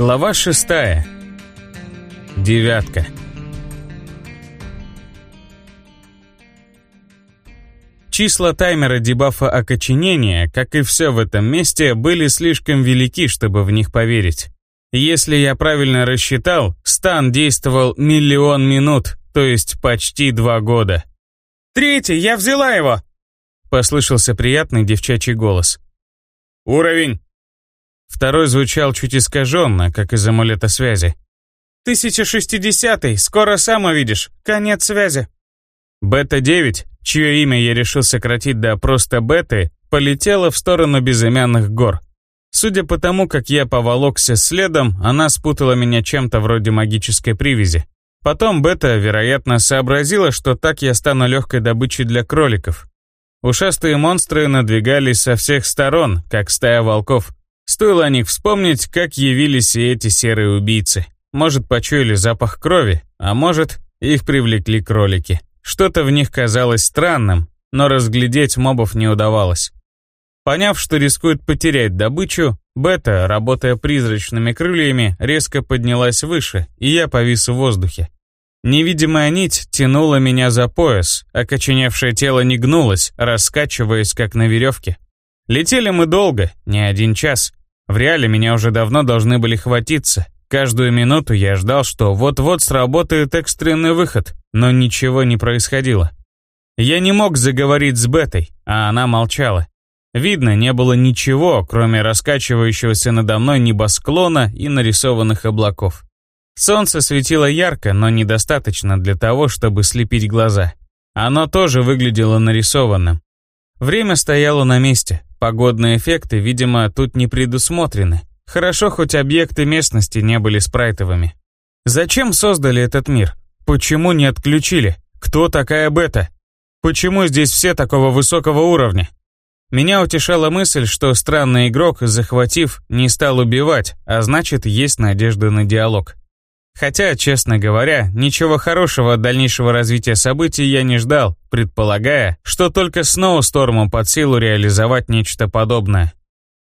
Глава шестая. Девятка. Числа таймера дебафа окоченения, как и все в этом месте, были слишком велики, чтобы в них поверить. Если я правильно рассчитал, стан действовал миллион минут, то есть почти два года. «Третий, я взяла его!» Послышался приятный девчачий голос. «Уровень!» Второй звучал чуть искаженно, как из амулета связи. «1060, скоро сам увидишь. Конец связи». Бета-9, чье имя я решил сократить до просто Беты, полетела в сторону безымянных гор. Судя по тому, как я поволокся следом, она спутала меня чем-то вроде магической привязи. Потом Бета, вероятно, сообразила, что так я стану легкой добычей для кроликов. Ушастые монстры надвигались со всех сторон, как стая волков. Стоило о них вспомнить, как явились и эти серые убийцы. Может, почуяли запах крови, а может, их привлекли кролики. Что-то в них казалось странным, но разглядеть мобов не удавалось. Поняв, что рискует потерять добычу, Бета, работая призрачными крыльями, резко поднялась выше, и я повис в воздухе. Невидимая нить тянула меня за пояс, окоченевшее тело не гнулось, раскачиваясь, как на веревке. Летели мы долго, не один час. В реале меня уже давно должны были хватиться. Каждую минуту я ждал, что вот-вот сработает экстренный выход, но ничего не происходило. Я не мог заговорить с Бетой, а она молчала. Видно, не было ничего, кроме раскачивающегося надо мной небосклона и нарисованных облаков. Солнце светило ярко, но недостаточно для того, чтобы слепить глаза. Оно тоже выглядело нарисованным. Время стояло на месте, Погодные эффекты, видимо, тут не предусмотрены. Хорошо, хоть объекты местности не были спрайтовыми. Зачем создали этот мир? Почему не отключили? Кто такая бета? Почему здесь все такого высокого уровня? Меня утешала мысль, что странный игрок, захватив, не стал убивать, а значит, есть надежда на диалог. Хотя, честно говоря, ничего хорошего от дальнейшего развития событий я не ждал, предполагая, что только Сноусторму под силу реализовать нечто подобное.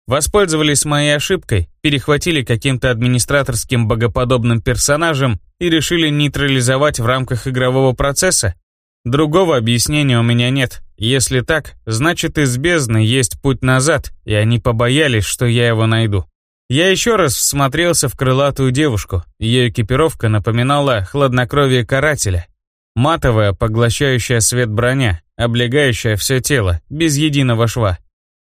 Воспользовались моей ошибкой, перехватили каким-то администраторским богоподобным персонажем и решили нейтрализовать в рамках игрового процесса? Другого объяснения у меня нет. Если так, значит из бездны есть путь назад, и они побоялись, что я его найду. Я еще раз всмотрелся в крылатую девушку. Ее экипировка напоминала хладнокровие карателя. Матовая, поглощающая свет броня, облегающая все тело, без единого шва.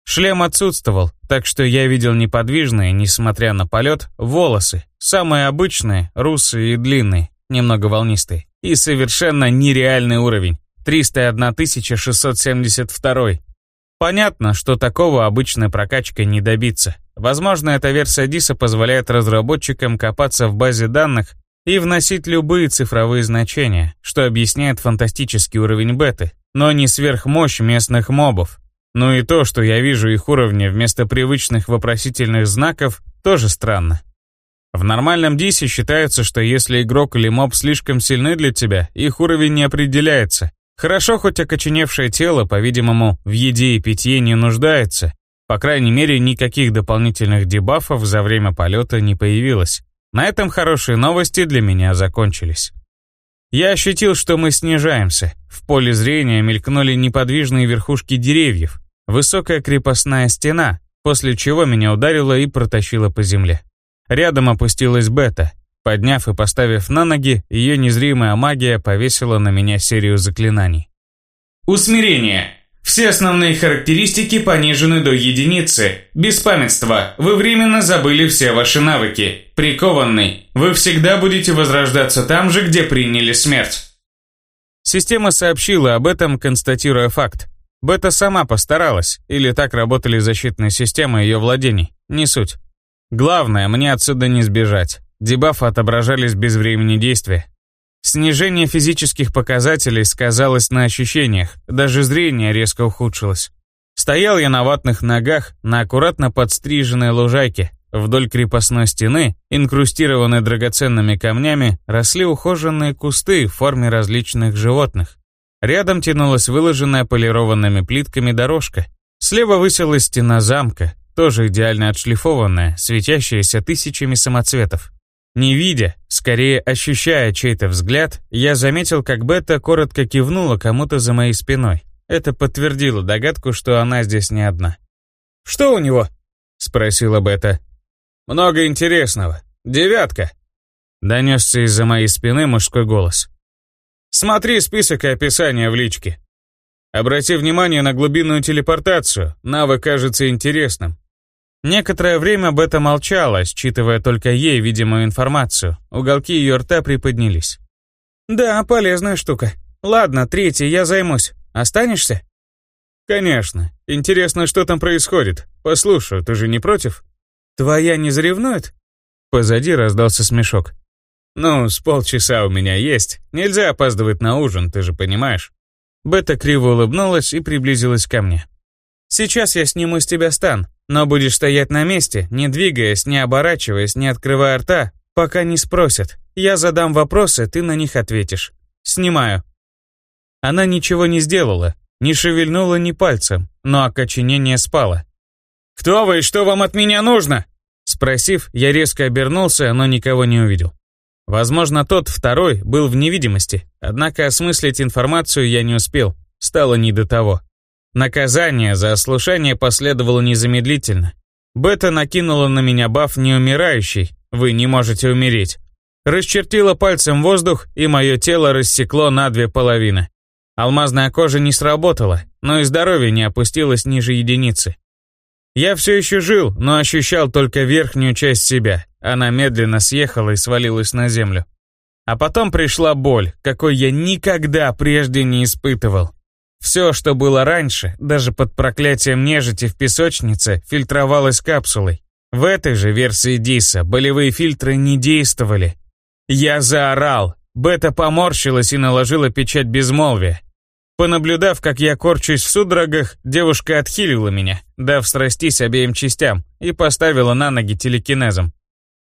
Шлем отсутствовал, так что я видел неподвижные, несмотря на полет, волосы. Самые обычные, русые и длинные, немного волнистые. И совершенно нереальный уровень. 301 672. Понятно, что такого обычной прокачкой не добиться. Возможно, эта версия Диса позволяет разработчикам копаться в базе данных и вносить любые цифровые значения, что объясняет фантастический уровень беты, но не сверхмощь местных мобов. Ну и то, что я вижу их уровни вместо привычных вопросительных знаков, тоже странно. В нормальном Дисе считается, что если игрок или моб слишком сильны для тебя, их уровень не определяется. Хорошо, хоть окоченевшее тело, по-видимому, в еде и питье не нуждается, по крайней мере, никаких дополнительных дебафов за время полета не появилось. На этом хорошие новости для меня закончились. Я ощутил, что мы снижаемся. В поле зрения мелькнули неподвижные верхушки деревьев, высокая крепостная стена, после чего меня ударило и протащило по земле. Рядом опустилась Бета. Подняв и поставив на ноги, ее незримая магия повесила на меня серию заклинаний. Усмирение. Все основные характеристики понижены до единицы. Беспамятство. Вы временно забыли все ваши навыки. Прикованный. Вы всегда будете возрождаться там же, где приняли смерть. Система сообщила об этом, констатируя факт. Бета сама постаралась, или так работали защитные системы ее владений. Не суть. Главное, мне отсюда не сбежать. Дебафы отображались без времени действия. Снижение физических показателей сказалось на ощущениях, даже зрение резко ухудшилось. Стоял я на ватных ногах на аккуратно подстриженной лужайке. Вдоль крепостной стены, инкрустированной драгоценными камнями, росли ухоженные кусты в форме различных животных. Рядом тянулась выложенная полированными плитками дорожка. Слева высилась стена замка. тоже идеально отшлифованная, светящаяся тысячами самоцветов. Не видя, скорее ощущая чей-то взгляд, я заметил, как Бета коротко кивнула кому-то за моей спиной. Это подтвердило догадку, что она здесь не одна. «Что у него?» — спросила Бета. «Много интересного. Девятка!» Донесся из-за моей спины мужской голос. «Смотри список и описание в личке. Обрати внимание на глубинную телепортацию, навык кажется интересным». Некоторое время Бета молчала, считывая только ей видимую информацию. Уголки ее рта приподнялись. «Да, полезная штука. Ладно, третий, я займусь. Останешься?» «Конечно. Интересно, что там происходит. Послушаю, ты же не против?» «Твоя не заревнует?» Позади раздался смешок. «Ну, с полчаса у меня есть. Нельзя опаздывать на ужин, ты же понимаешь». Бета криво улыбнулась и приблизилась ко мне. «Сейчас я сниму с тебя стан, но будешь стоять на месте, не двигаясь, не оборачиваясь, не открывая рта, пока не спросят. Я задам вопросы, ты на них ответишь. Снимаю». Она ничего не сделала, не шевельнула ни пальцем, но окоченение спало. «Кто вы и что вам от меня нужно?» Спросив, я резко обернулся, но никого не увидел. Возможно, тот, второй, был в невидимости, однако осмыслить информацию я не успел, стало не до того. Наказание за ослушание последовало незамедлительно. Бета накинула на меня баф неумирающий, вы не можете умереть. Расчертила пальцем воздух, и мое тело рассекло на две половины. Алмазная кожа не сработала, но и здоровье не опустилось ниже единицы. Я все еще жил, но ощущал только верхнюю часть себя. Она медленно съехала и свалилась на землю. А потом пришла боль, какой я никогда прежде не испытывал. Все, что было раньше, даже под проклятием нежити в песочнице, фильтровалось капсулой. В этой же версии Диса болевые фильтры не действовали. Я заорал. Бета поморщилась и наложила печать безмолвия. Понаблюдав, как я корчусь в судорогах, девушка отхилила меня, дав срастись обеим частям, и поставила на ноги телекинезом.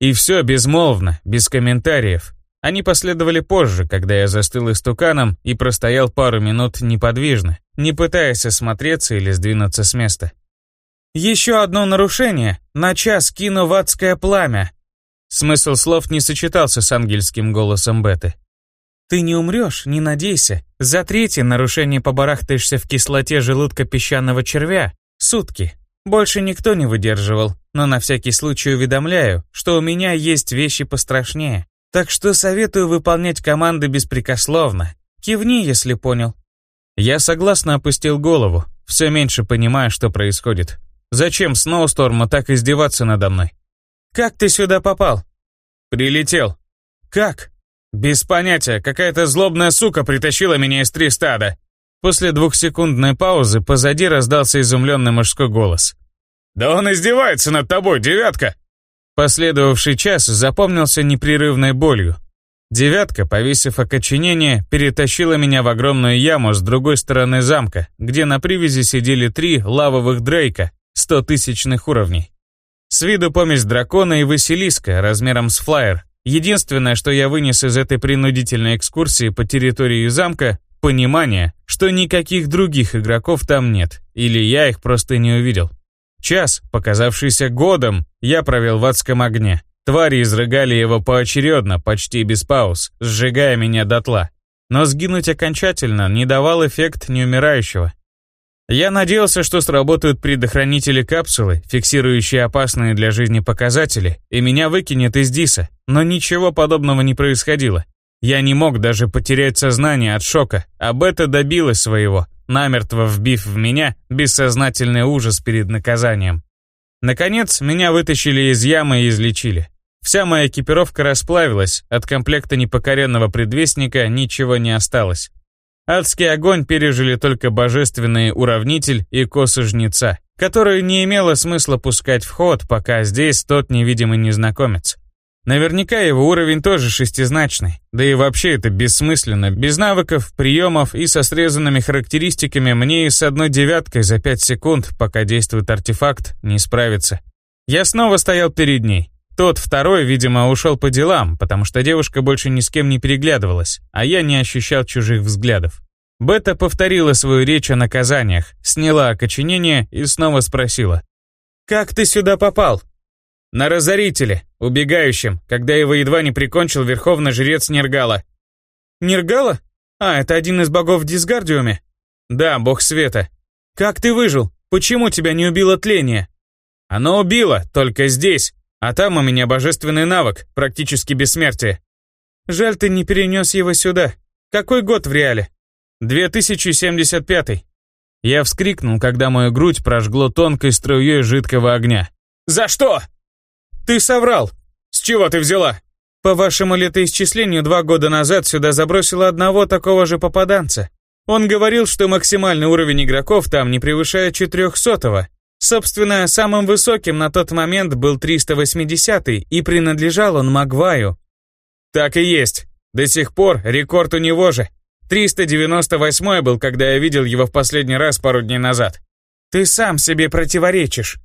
И все безмолвно, без комментариев. Они последовали позже, когда я застыл истуканом и простоял пару минут неподвижно, не пытаясь осмотреться или сдвинуться с места. «Еще одно нарушение. На час кину в адское пламя». Смысл слов не сочетался с ангельским голосом Беты. Ты не умрешь, не надейся. За третье нарушение побарахтаешься в кислоте желудка песчаного червя. Сутки. Больше никто не выдерживал, но на всякий случай уведомляю, что у меня есть вещи пострашнее. Так что советую выполнять команды беспрекословно. Кивни, если понял. Я согласно опустил голову, все меньше понимая, что происходит. Зачем Сноусторма так издеваться надо мной? Как ты сюда попал? Прилетел. Как? Без понятия, какая-то злобная сука притащила меня из три стада. После двухсекундной паузы позади раздался изумленный мужской голос. «Да он издевается над тобой, девятка!» Последовавший час запомнился непрерывной болью. Девятка, повесив окоченение, перетащила меня в огромную яму с другой стороны замка, где на привязи сидели три лавовых дрейка, стотысячных уровней. С виду помесь дракона и Василиска размером с флайер, Единственное, что я вынес из этой принудительной экскурсии по территории замка, понимание, что никаких других игроков там нет, или я их просто не увидел. Час, показавшийся годом, я провел в адском огне. Твари изрыгали его поочередно, почти без пауз, сжигая меня дотла. Но сгинуть окончательно не давал эффект неумирающего. Я надеялся, что сработают предохранители капсулы, фиксирующие опасные для жизни показатели, и меня выкинет из Диса, но ничего подобного не происходило. Я не мог даже потерять сознание от шока, а Бета добилась своего, намертво вбив в меня бессознательный ужас перед наказанием. Наконец, меня вытащили из ямы и излечили. Вся моя экипировка расплавилась, от комплекта непокоренного предвестника ничего не осталось. Адский огонь пережили только божественный уравнитель и косы жнеца, которые не имело смысла пускать в ход, пока здесь тот невидимый незнакомец. Наверняка его уровень тоже шестизначный, да и вообще это бессмысленно, без навыков, приемов и со срезанными характеристиками мне и с одной девяткой за пять секунд, пока действует артефакт, не справиться. Я снова стоял перед ней. Тот второй, видимо, ушел по делам, потому что девушка больше ни с кем не переглядывалась, а я не ощущал чужих взглядов. Бета повторила свою речь о наказаниях, сняла окоченение и снова спросила. «Как ты сюда попал?» «На разорителе, убегающем, когда его едва не прикончил верховный жрец Нергала». «Нергала? А, это один из богов в Дисгардиуме?» «Да, бог света». «Как ты выжил? Почему тебя не убило тление?» «Оно убило, только здесь, а там у меня божественный навык, практически бессмертие». «Жаль, ты не перенес его сюда. Какой год в реале?» «2075». Я вскрикнул, когда мою грудь прожгло тонкой струей жидкого огня. «За что?» «Ты соврал!» «С чего ты взяла?» «По вашему летоисчислению два года назад сюда забросило одного такого же попаданца. Он говорил, что максимальный уровень игроков там не превышает 400-го. Собственно, самым высоким на тот момент был 380-й, и принадлежал он Магваю. Так и есть. До сих пор рекорд у него же. 398 был, когда я видел его в последний раз пару дней назад. Ты сам себе противоречишь.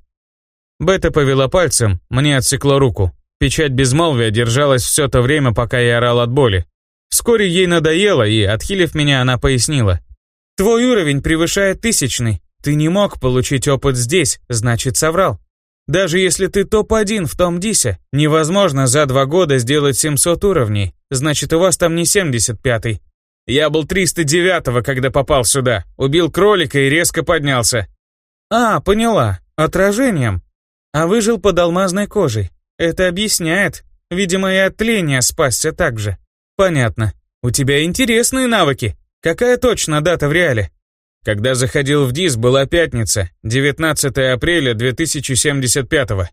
Бета повела пальцем, мне отсекло руку. Печать безмолвия держалась все то время, пока я орал от боли. Вскоре ей надоело, и, отхилив меня, она пояснила. «Твой уровень превышает тысячный. Ты не мог получить опыт здесь, значит соврал. Даже если ты топ-1 в том дисе, невозможно за два года сделать 700 уровней, значит у вас там не 75-й. Я был 309-го, когда попал сюда, убил кролика и резко поднялся. А, поняла, отражением. А выжил под алмазной кожей. Это объясняет. Видимо, и от тления спасся так же. Понятно. У тебя интересные навыки. Какая точно дата в реале? Когда заходил в ДИС, была пятница, 19 апреля 2075-го.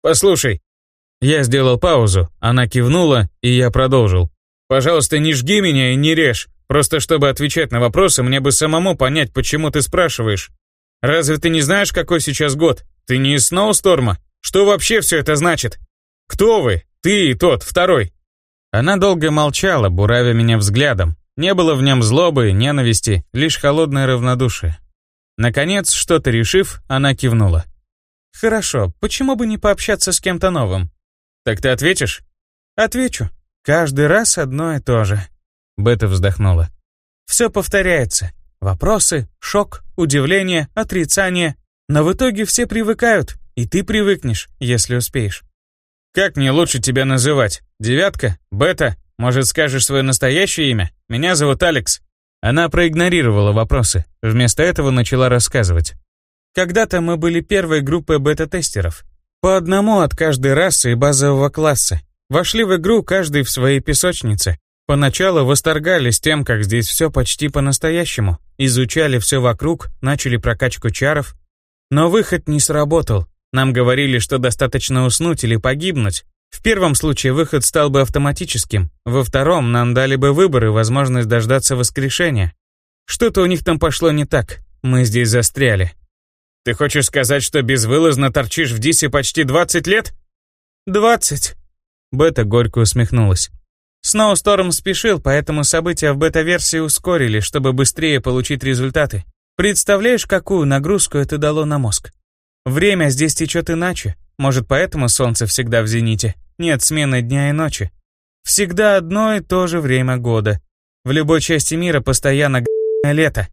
Послушай. Я сделал паузу, она кивнула, и я продолжил. Пожалуйста, не жги меня и не режь. Просто чтобы отвечать на вопросы, мне бы самому понять, почему ты спрашиваешь. Разве ты не знаешь, какой сейчас год? Ты не из Сноусторма? Что вообще все это значит? Кто вы? Ты и тот, второй. Она долго молчала, буравя меня взглядом. Не было в нем злобы, ненависти, лишь холодное равнодушие. Наконец, что-то решив, она кивнула. «Хорошо, почему бы не пообщаться с кем-то новым?» «Так ты ответишь?» «Отвечу. Каждый раз одно и то же». Бета вздохнула. «Все повторяется. Вопросы, шок, удивление, отрицание. Но в итоге все привыкают, и ты привыкнешь, если успеешь». «Как мне лучше тебя называть? Девятка? Бета? Может, скажешь свое настоящее имя? Меня зовут Алекс». Она проигнорировала вопросы, вместо этого начала рассказывать. «Когда-то мы были первой группой бета-тестеров. По одному от каждой расы и базового класса. Вошли в игру каждый в своей песочнице. Поначалу восторгались тем, как здесь все почти по-настоящему. Изучали все вокруг, начали прокачку чаров. Но выход не сработал. Нам говорили, что достаточно уснуть или погибнуть, в первом случае выход стал бы автоматическим, во втором нам дали бы выбор и возможность дождаться воскрешения. Что-то у них там пошло не так, мы здесь застряли. Ты хочешь сказать, что безвылазно торчишь в Дисе почти 20 лет? 20. Бета горько усмехнулась. Сноусторм спешил, поэтому события в бета-версии ускорили, чтобы быстрее получить результаты. Представляешь, какую нагрузку это дало на мозг? Время здесь течет иначе. Может, поэтому солнце всегда в зените? Нет смены дня и ночи. Всегда одно и то же время года. В любой части мира постоянно лето.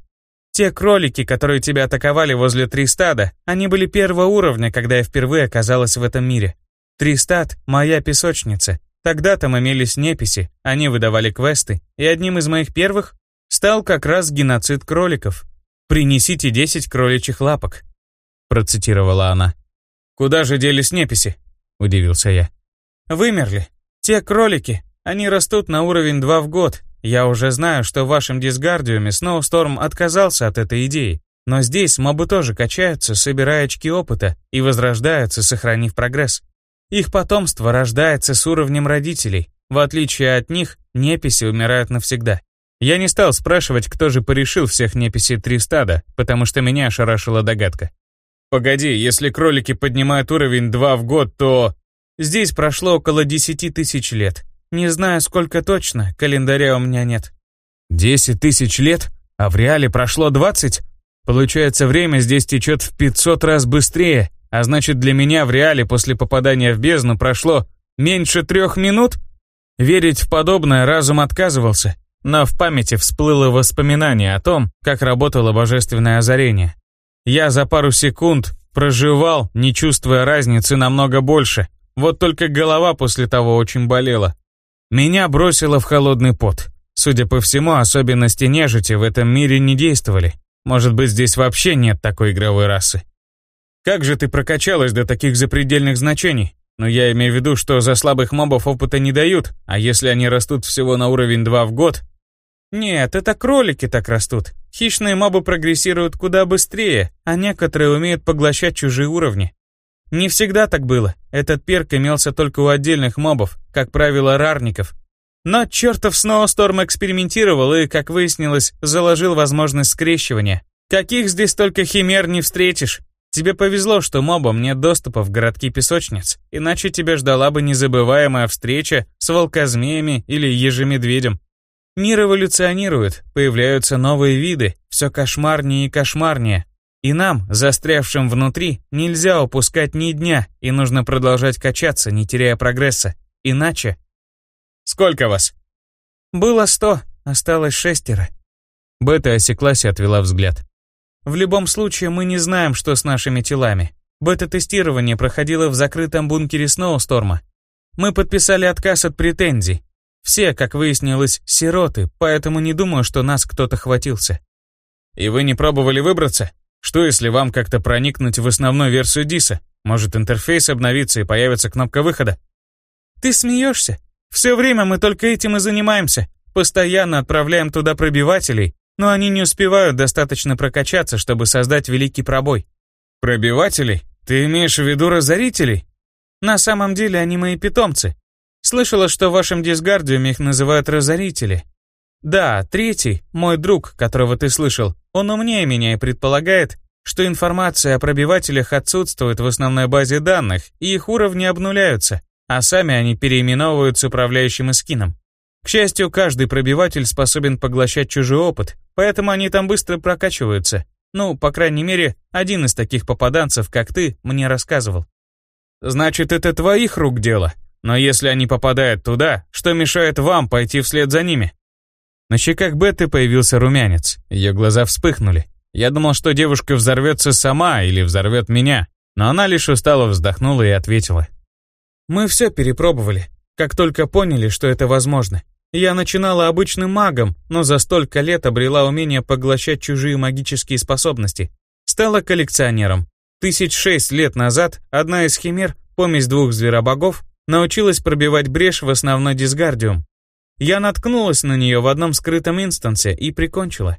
Те кролики, которые тебя атаковали возле Тристада, они были первого уровня, когда я впервые оказалась в этом мире. Тристад — моя песочница. Тогда там имелись неписи, они выдавали квесты, и одним из моих первых стал как раз геноцид кроликов. «Принесите 10 кроличьих лапок», — процитировала она. «Куда же делись неписи?» — удивился я. Вымерли. Те кролики, они растут на уровень 2 в год. Я уже знаю, что в вашем дисгардиуме Сноусторм отказался от этой идеи. Но здесь мобы тоже качаются, собирая очки опыта, и возрождаются, сохранив прогресс. Их потомство рождается с уровнем родителей. В отличие от них, неписи умирают навсегда. Я не стал спрашивать, кто же порешил всех неписей три стада, потому что меня ошарашила догадка. «Погоди, если кролики поднимают уровень 2 в год, то...» Здесь прошло около десяти тысяч лет. Не знаю, сколько точно, календаря у меня нет. Десять тысяч лет? А в реале прошло двадцать? Получается, время здесь течет в 500 раз быстрее, а значит для меня в реале после попадания в бездну прошло меньше трех минут? Верить в подобное разум отказывался, но в памяти всплыло воспоминание о том, как работало божественное озарение. Я за пару секунд Проживал, не чувствуя разницы намного больше. Вот только голова после того очень болела. Меня бросило в холодный пот. Судя по всему, особенности нежити в этом мире не действовали. Может быть, здесь вообще нет такой игровой расы. Как же ты прокачалась до таких запредельных значений? Но я имею в виду, что за слабых мобов опыта не дают, а если они растут всего на уровень 2 в год? Нет, это кролики так растут. Хищные мобы прогрессируют куда быстрее, а некоторые умеют поглощать чужие уровни. Не всегда так было. Этот перк имелся только у отдельных мобов, как правило, рарников. Но чертов Сноусторм экспериментировал и, как выяснилось, заложил возможность скрещивания. Каких здесь только химер не встретишь. Тебе повезло, что мобам нет доступа в городки песочниц, иначе тебя ждала бы незабываемая встреча с волкозмеями или ежемедведем. Мир эволюционирует, появляются новые виды, все кошмарнее и кошмарнее. И нам, застрявшим внутри, нельзя упускать ни дня, и нужно продолжать качаться, не теряя прогресса. Иначе... Сколько вас? Было сто, осталось шестеро. Бета осеклась и отвела взгляд. В любом случае, мы не знаем, что с нашими телами. Бета-тестирование проходило в закрытом бункере Сноусторма. Мы подписали отказ от претензий. Все, как выяснилось, сироты, поэтому не думаю, что нас кто-то хватился. И вы не пробовали выбраться? Что если вам как-то проникнуть в основную версию Диса? Может, интерфейс обновится и появится кнопка выхода? Ты смеешься? Все время мы только этим и занимаемся. Постоянно отправляем туда пробивателей, но они не успевают достаточно прокачаться, чтобы создать великий пробой. Пробивателей? Ты имеешь в виду разорителей? На самом деле они мои питомцы. Слышала, что в вашем дисгардиуме их называют разорители. Да, третий, мой друг, которого ты слышал, он умнее меня и предполагает, что информация о пробивателях отсутствует в основной базе данных, и их уровни обнуляются, а сами они переименовываются управляющим эскином. К счастью, каждый пробиватель способен поглощать чужой опыт, поэтому они там быстро прокачиваются. Ну, по крайней мере, один из таких попаданцев, как ты, мне рассказывал. Значит, это твоих рук дело? Но если они попадают туда, что мешает вам пойти вслед за ними? На щеках Бетты появился румянец, ее глаза вспыхнули. Я думал, что девушка взорвется сама или взорвет меня, но она лишь устало вздохнула и ответила. «Мы все перепробовали, как только поняли, что это возможно. Я начинала обычным магом, но за столько лет обрела умение поглощать чужие магические способности. Стала коллекционером. Тысяч шесть лет назад одна из химер, помесь двух зверобогов, научилась пробивать брешь в основной дисгардиум. Я наткнулась на нее в одном скрытом инстансе и прикончила.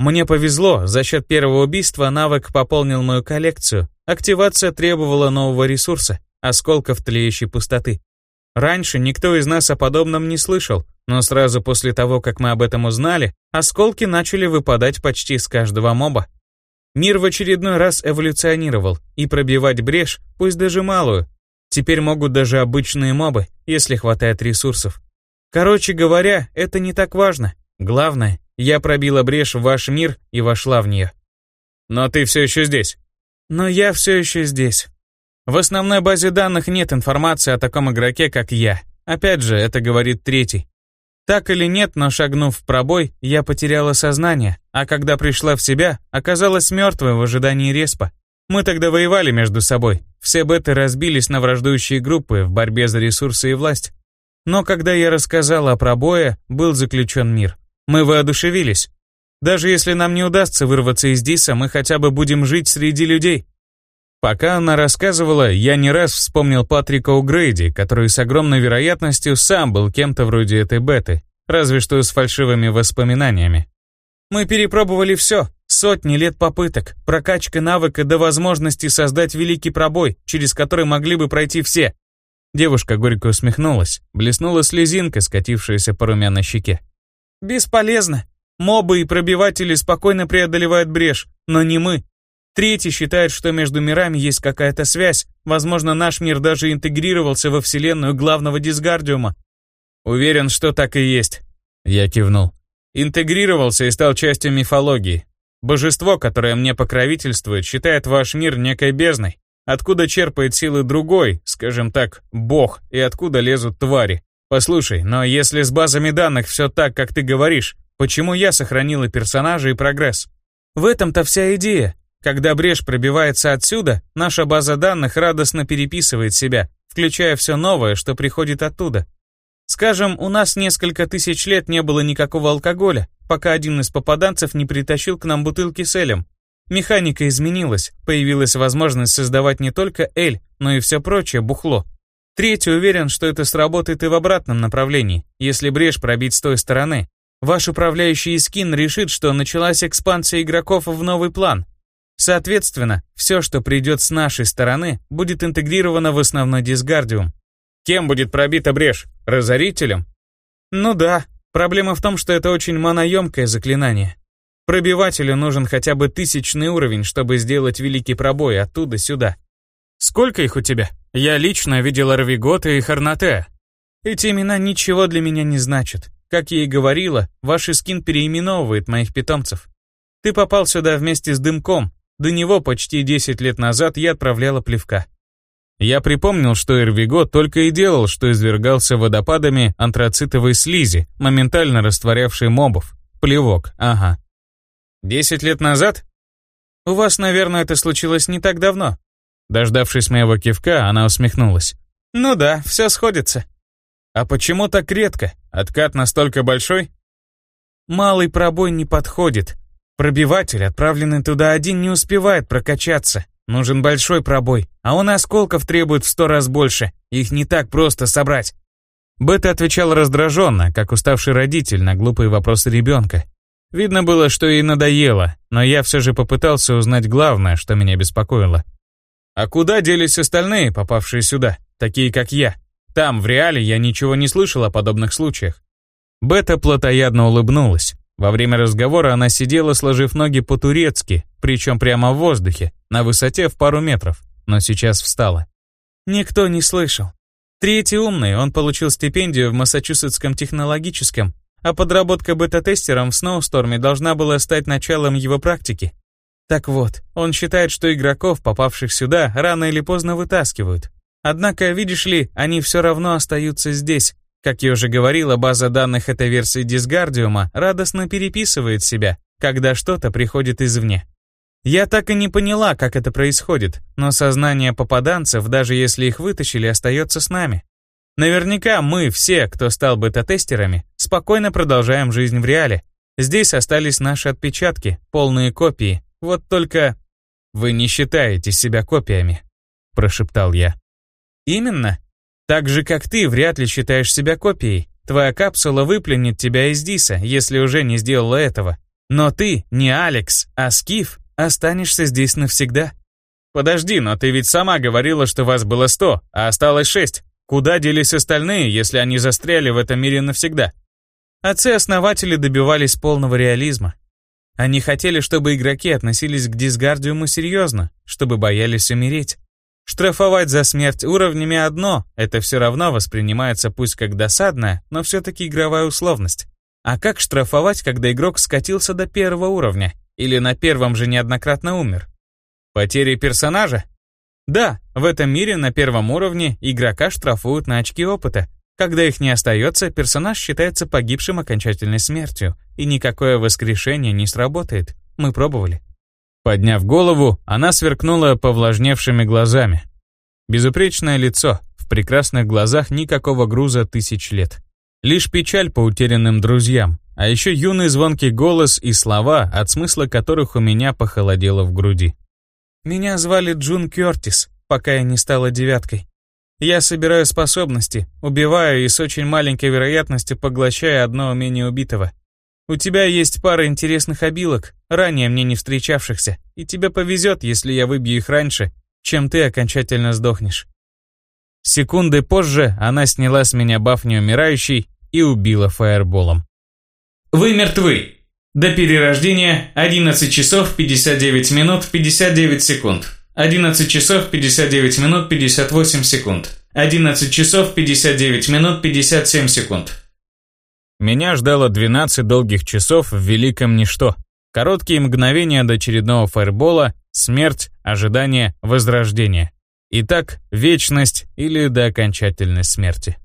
Мне повезло, за счет первого убийства навык пополнил мою коллекцию. Активация требовала нового ресурса, осколков тлеющей пустоты. Раньше никто из нас о подобном не слышал, но сразу после того, как мы об этом узнали, осколки начали выпадать почти с каждого моба. Мир в очередной раз эволюционировал, и пробивать брешь, пусть даже малую, теперь могут даже обычные мобы, если хватает ресурсов. Короче говоря, это не так важно. Главное, я пробила брешь в ваш мир и вошла в нее. Но ты все еще здесь. Но я все еще здесь. В основной базе данных нет информации о таком игроке, как я. Опять же, это говорит третий. Так или нет, но шагнув в пробой, я потеряла сознание, а когда пришла в себя, оказалась мертвой в ожидании респа. Мы тогда воевали между собой. Все беты разбились на враждующие группы в борьбе за ресурсы и власть. Но когда я рассказала о пробое, был заключен мир. Мы воодушевились. Даже если нам не удастся вырваться из Диса, мы хотя бы будем жить среди людей. Пока она рассказывала, я не раз вспомнил Патрика Угрейди, который с огромной вероятностью сам был кем-то вроде этой беты, разве что с фальшивыми воспоминаниями. Мы перепробовали все, сотни лет попыток, прокачка навыка до возможности создать великий пробой, через который могли бы пройти все. Девушка горько усмехнулась, блеснула слезинка, скатившаяся по румяной щеке. «Бесполезно. Мобы и пробиватели спокойно преодолевают брешь, но не мы. Третий считает, что между мирами есть какая-то связь. Возможно, наш мир даже интегрировался во вселенную главного дисгардиума. Уверен, что так и есть. Я кивнул. Интегрировался и стал частью мифологии. Божество, которое мне покровительствует, считает ваш мир некой бездной, откуда черпает силы другой, скажем так, бог, и откуда лезут твари. Послушай, но если с базами данных все так, как ты говоришь, почему я сохранила персонажа и прогресс? В этом-то вся идея. Когда брешь пробивается отсюда, наша база данных радостно переписывает себя, включая все новое, что приходит оттуда. Скажем, у нас несколько тысяч лет не было никакого алкоголя, пока один из попаданцев не притащил к нам бутылки с элем. Механика изменилась, появилась возможность создавать не только эль, но и все прочее бухло. Третий уверен, что это сработает и в обратном направлении, если брешь пробить с той стороны. Ваш управляющий скин решит, что началась экспансия игроков в новый план, Соответственно, все, что придет с нашей стороны, будет интегрировано в основной дисгардиум. Кем будет пробита брешь? Разорителем? Ну да, проблема в том, что это очень маноемкое заклинание. Пробивателю нужен хотя бы тысячный уровень, чтобы сделать великий пробой оттуда сюда. Сколько их у тебя? Я лично видел Арвигота и Харнате. Эти имена ничего для меня не значат. Как я и говорила, ваш скин переименовывает моих питомцев. Ты попал сюда вместе с Дымком, до него почти 10 лет назад я отправляла плевка. Я припомнил, что Эрвиго только и делал, что извергался водопадами антрацитовой слизи, моментально растворявшей мобов. Плевок, ага. «Десять лет назад?» «У вас, наверное, это случилось не так давно». Дождавшись моего кивка, она усмехнулась. «Ну да, все сходится». «А почему так редко? Откат настолько большой?» «Малый пробой не подходит. Пробиватель, отправленный туда один, не успевает прокачаться. Нужен большой пробой, а он осколков требует в сто раз больше. Их не так просто собрать. Бета отвечал раздраженно, как уставший родитель на глупые вопросы ребенка. Видно было, что ей надоело, но я все же попытался узнать главное, что меня беспокоило. А куда делись остальные, попавшие сюда, такие как я? Там, в реале, я ничего не слышал о подобных случаях. Бета плотоядно улыбнулась. Во время разговора она сидела, сложив ноги по-турецки, причем прямо в воздухе, на высоте в пару метров, но сейчас встала. Никто не слышал. Третий умный, он получил стипендию в Массачусетском технологическом, а подработка бета-тестером в Сноусторме должна была стать началом его практики. Так вот, он считает, что игроков, попавших сюда, рано или поздно вытаскивают. Однако, видишь ли, они все равно остаются здесь, как я уже говорила, база данных этой версии дисгардиума радостно переписывает себя, когда что-то приходит извне. Я так и не поняла, как это происходит, но сознание попаданцев, даже если их вытащили, остается с нами. Наверняка мы, все, кто стал бета-тестерами, спокойно продолжаем жизнь в реале. Здесь остались наши отпечатки, полные копии. Вот только... «Вы не считаете себя копиями», — прошептал я. «Именно. Так же, как ты вряд ли считаешь себя копией. Твоя капсула выплюнет тебя из Диса, если уже не сделала этого. Но ты, не Алекс, а Скиф, останешься здесь навсегда. Подожди, но ты ведь сама говорила, что вас было сто, а осталось шесть. Куда делись остальные, если они застряли в этом мире навсегда? Отцы-основатели добивались полного реализма. Они хотели, чтобы игроки относились к дисгардиуму серьезно, чтобы боялись умереть. Штрафовать за смерть уровнями одно, это все равно воспринимается пусть как досадная, но все-таки игровая условность. А как штрафовать, когда игрок скатился до первого уровня? Или на первом же неоднократно умер? Потери персонажа? Да, в этом мире на первом уровне игрока штрафуют на очки опыта. Когда их не остается, персонаж считается погибшим окончательной смертью, и никакое воскрешение не сработает. Мы пробовали. Подняв голову, она сверкнула повлажневшими глазами. Безупречное лицо, в прекрасных глазах никакого груза тысяч лет. Лишь печаль по утерянным друзьям, а еще юный звонкий голос и слова, от смысла которых у меня похолодело в груди. «Меня звали Джун Кёртис, пока я не стала девяткой. Я собираю способности, убиваю и с очень маленькой вероятностью поглощаю одно умение убитого. У тебя есть пара интересных обилок, ранее мне не встречавшихся, и тебе повезет, если я выбью их раньше, чем ты окончательно сдохнешь. Секунды позже она сняла с меня баф неумирающий и убила фаерболом. Вы мертвы. До перерождения 11 часов 59 минут 59 секунд. 11 часов 59 минут 58 секунд. 11 часов 59 минут 57 секунд. Меня ждало 12 долгих часов в великом ничто. Короткие мгновения до очередного фаербола, смерть, ожидание, возрождение. Итак, вечность или до окончательной смерти.